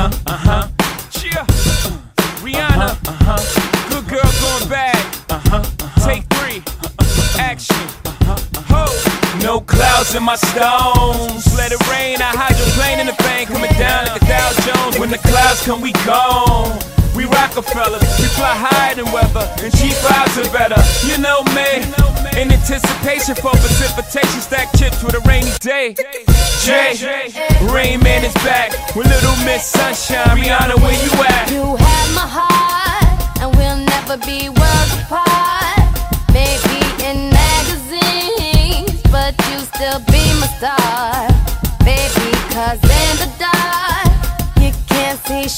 huh, uh huh. Yeah. Rihanna, uh huh. Good girl going bad. Uh huh. Take three. Action. Ho. No clouds in my stones. Let it rain. I hydroplane in the bank. Coming down like a Dow Jones. When the clouds come, we gone. We Rockefellers, we fly higher than weather, and G5's are better. You know me, in anticipation for precipitation, stack chips with a rainy day. Jay, Rain Man is back with Little Miss Sunshine. Rihanna, where you at? You have my heart, and we'll never be worlds apart. Maybe in magazines, but you still be my star. Baby, cause in the dark, you can't see